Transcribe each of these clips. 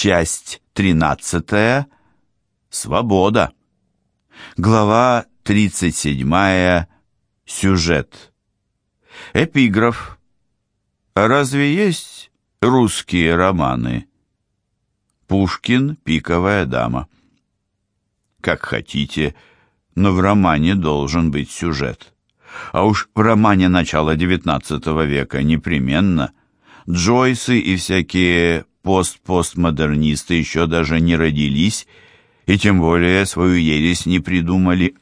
Часть 13. Свобода. Глава 37. Сюжет. Эпиграф. Разве есть русские романы? Пушкин «Пиковая дама». Как хотите, но в романе должен быть сюжет. А уж в романе начала XIX века непременно. Джойсы и всякие пост-постмодернисты еще даже не родились и тем более свою ересь не придумали.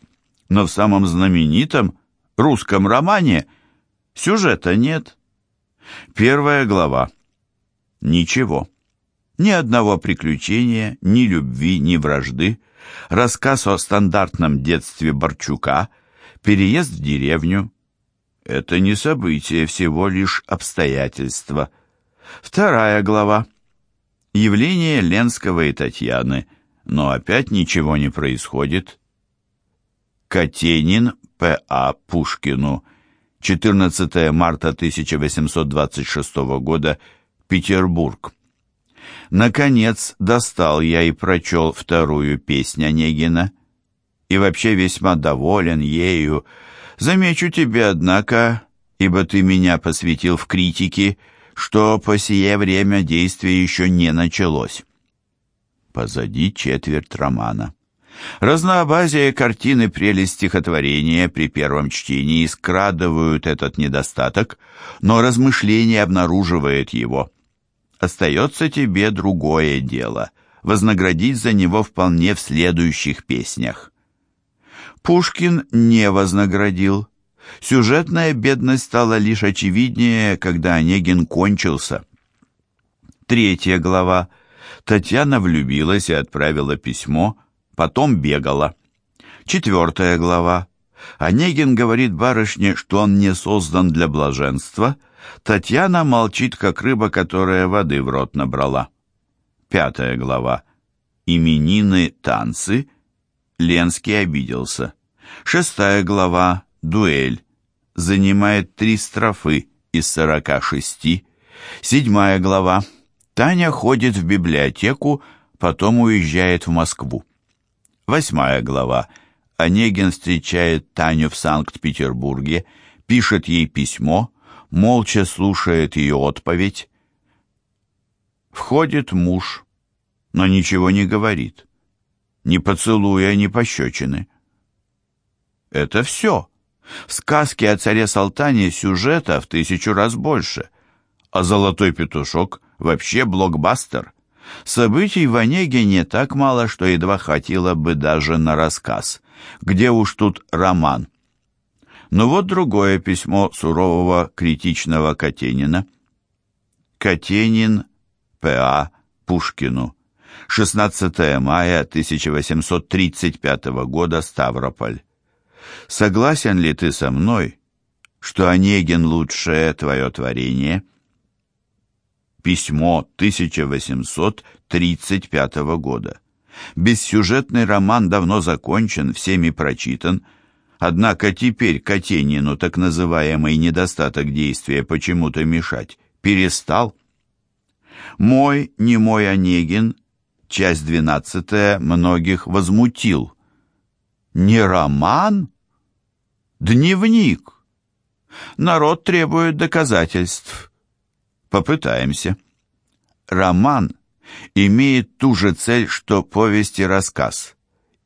Но в самом знаменитом русском романе сюжета нет. Первая глава. Ничего. Ни одного приключения, ни любви, ни вражды. Рассказ о стандартном детстве Борчука, переезд в деревню. Это не событие, всего лишь обстоятельства. Вторая глава. Явление Ленского и Татьяны, но опять ничего не происходит. Катенин П.А. Пушкину, 14 марта 1826 года, Петербург. Наконец достал я и прочел вторую песню Онегина, и вообще весьма доволен ею. Замечу тебе, однако, ибо ты меня посвятил в критике, — что по сие время действие еще не началось. Позади четверть романа. Разнообразие картины прелесть стихотворения при первом чтении скрадывают этот недостаток, но размышление обнаруживает его. Остается тебе другое дело — вознаградить за него вполне в следующих песнях. Пушкин не вознаградил, Сюжетная бедность стала лишь очевиднее, когда Онегин кончился. Третья глава. Татьяна влюбилась и отправила письмо, потом бегала. Четвертая глава. Онегин говорит барышне, что он не создан для блаженства. Татьяна молчит, как рыба, которая воды в рот набрала. Пятая глава. Именины, танцы. Ленский обиделся. Шестая глава дуэль, занимает три строфы из сорока шести. Седьмая глава. Таня ходит в библиотеку, потом уезжает в Москву. Восьмая глава. Онегин встречает Таню в Санкт-Петербурге, пишет ей письмо, молча слушает ее отповедь. Входит муж, но ничего не говорит, ни поцелуя, ни пощечины. Это все. В сказке о царе Салтане сюжета в тысячу раз больше, а «Золотой петушок» вообще блокбастер. Событий в Онегине так мало, что едва хватило бы даже на рассказ. Где уж тут роман? Но вот другое письмо сурового критичного Катенина. Катенин П.А. Пушкину. 16 мая 1835 года, Ставрополь. Согласен ли ты со мной, что Онегин лучшее твое творение? Письмо 1835 года. Бессюжетный роман давно закончен, всеми прочитан, однако теперь Катенину так называемый недостаток действия почему-то мешать перестал. «Мой, не мой Онегин», часть двенадцатая, многих возмутил. «Не роман?» Дневник. Народ требует доказательств. Попытаемся. Роман имеет ту же цель, что повесть и рассказ.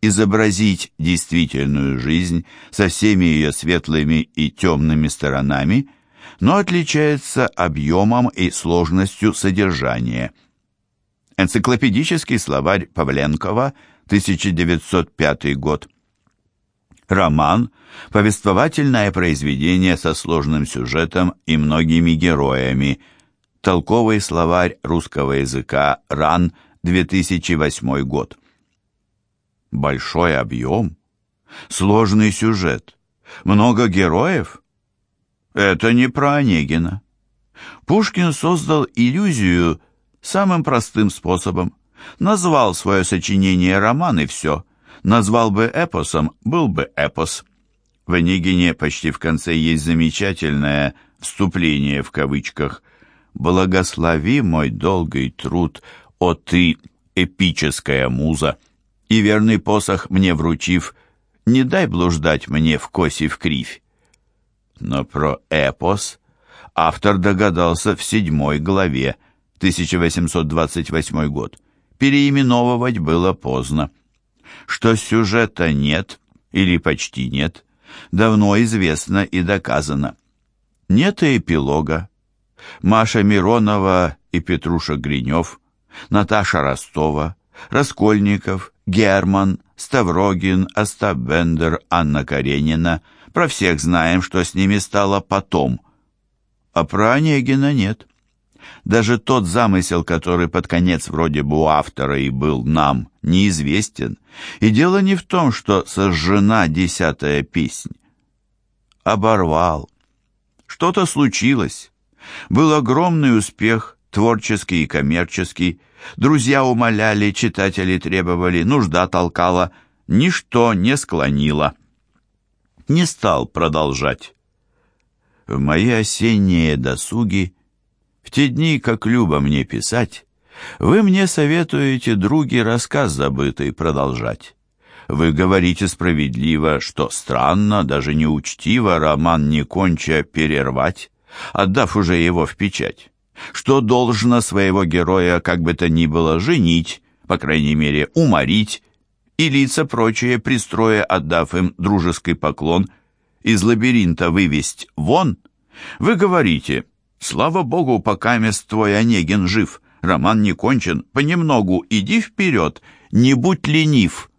Изобразить действительную жизнь со всеми ее светлыми и темными сторонами, но отличается объемом и сложностью содержания. Энциклопедический словарь Павленкова, 1905 год. Роман – повествовательное произведение со сложным сюжетом и многими героями. Толковый словарь русского языка РАН, 2008 год. Большой объем, сложный сюжет, много героев. Это не про Онегина. Пушкин создал иллюзию самым простым способом. Назвал свое сочинение роман и все – Назвал бы эпосом, был бы эпос. В Онегине почти в конце есть замечательное «вступление» в кавычках «Благослови мой долгий труд, «О ты, эпическая муза!» И верный посох мне вручив, не дай блуждать мне в косе в кривь. Но про эпос автор догадался в седьмой главе, 1828 год. Переименовывать было поздно. Что сюжета нет, или почти нет, давно известно и доказано. Нет и эпилога. Маша Миронова и Петруша Гринев, Наташа Ростова, Раскольников, Герман, Ставрогин, Остап Бендер, Анна Каренина. Про всех знаем, что с ними стало потом. А про Онегина нет. Даже тот замысел, который под конец вроде бы у автора и был нам, неизвестен. И дело не в том, что сожжена десятая песнь. Оборвал. Что-то случилось. Был огромный успех, творческий и коммерческий. Друзья умоляли, читатели требовали, нужда толкала. Ничто не склонило. Не стал продолжать. В мои осенние досуги в те дни, как любо мне писать, вы мне советуете, други, рассказ забытый продолжать. Вы говорите справедливо, что странно, даже неучтиво роман не конча перервать, отдав уже его в печать, что должно своего героя как бы то ни было женить, по крайней мере уморить, и лица прочие пристроя, отдав им дружеский поклон, из лабиринта вывесть вон, вы говорите — Слава богу, пока мест твой Онегин жив. Роман не кончен. Понемногу иди вперед, не будь ленив.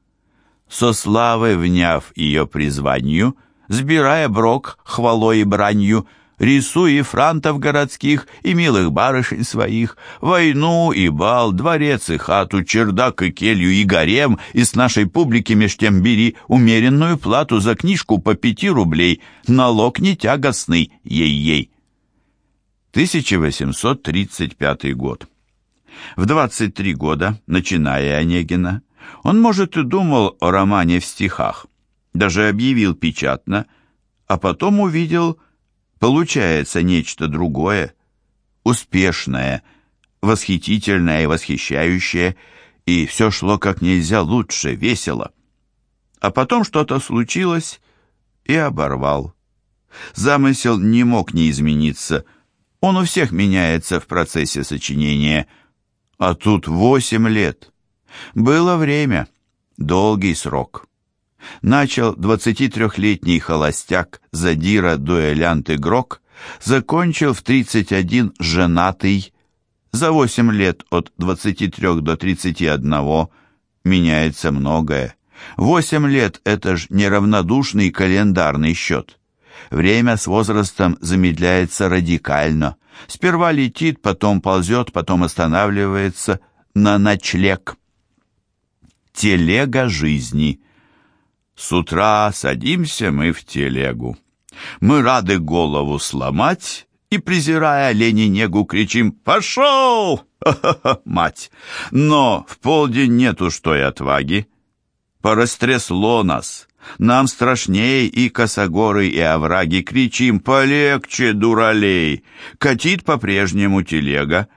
Со славой вняв ее призванию, сбирая брок хвалой и бранью, рисуй и франтов городских, и милых барышень своих, войну и бал, дворец и хату, чердак и келью, и гарем, и с нашей публики меж тем бери умеренную плату за книжку по пяти рублей, налог не тягостный, ей-ей. 1835 год. В 23 года, начиная Онегина, он, может, и думал о романе в стихах, даже объявил печатно, а потом увидел, получается нечто другое, успешное, восхитительное и восхищающее, и все шло как нельзя лучше, весело. А потом что-то случилось и оборвал. Замысел не мог не измениться – он у всех меняется в процессе сочинения. А тут восемь лет. Было время, долгий срок. Начал 23-летний холостяк, задира, дуэлянт, игрок, закончил в 31 женатый. За 8 лет от 23 до 31 меняется многое. 8 лет — это ж неравнодушный календарный счет. Время с возрастом замедляется радикально. Сперва летит, потом ползет, потом останавливается на ночлег. Телега жизни. С утра садимся мы в телегу. Мы рады голову сломать и, презирая лени негу, кричим «Пошел!» мать! Но в полдень нет уж той отваги. Порастрясло нас, нам страшней и косогоры, и овраги. Кричим «Полегче, дуралей!» Катит по-прежнему телега.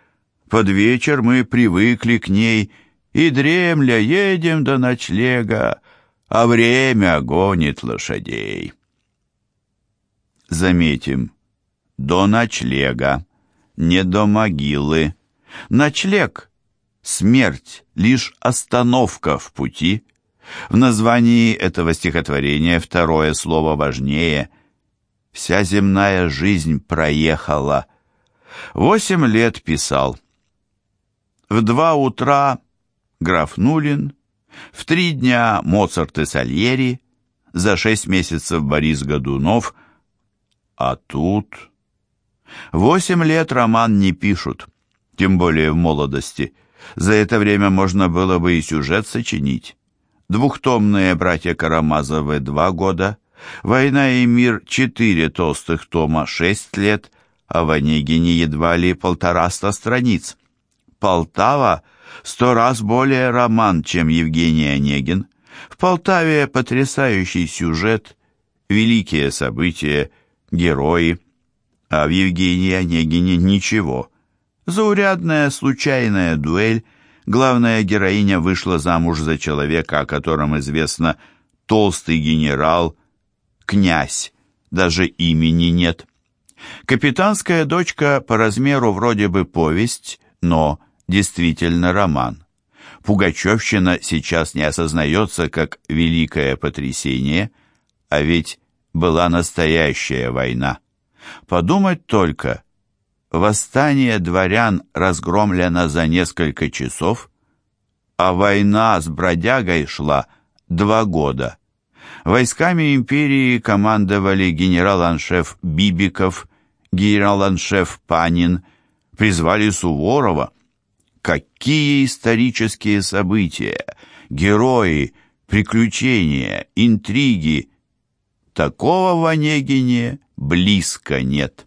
Под вечер мы привыкли к ней, И дремля едем до ночлега, А время гонит лошадей. Заметим, до ночлега, не до могилы. Ночлег — смерть, лишь остановка в пути — в названии этого стихотворения второе слово важнее. Вся земная жизнь проехала. Восемь лет писал. В два утра граф Нулин, в три дня Моцарт и Сальери, за шесть месяцев Борис Годунов, а тут... Восемь лет роман не пишут, тем более в молодости. За это время можно было бы и сюжет сочинить двухтомные «Братья Карамазовы» два года, «Война и мир» четыре толстых тома шесть лет, а в Онегине едва ли полтораста страниц. «Полтава» сто раз более роман, чем Евгений Онегин. В Полтаве потрясающий сюжет, великие события, герои, а в Евгении Онегине ничего. Заурядная случайная дуэль, главная героиня вышла замуж за человека, о котором известно толстый генерал, князь, даже имени нет. Капитанская дочка по размеру вроде бы повесть, но действительно роман. Пугачевщина сейчас не осознается как великое потрясение, а ведь была настоящая война. Подумать только, восстание дворян разгромлено за несколько часов, а война с бродягой шла два года. Войсками империи командовали генерал-аншеф Бибиков, генерал-аншеф Панин, призвали Суворова. Какие исторические события, герои, приключения, интриги. Такого в Онегине близко нет.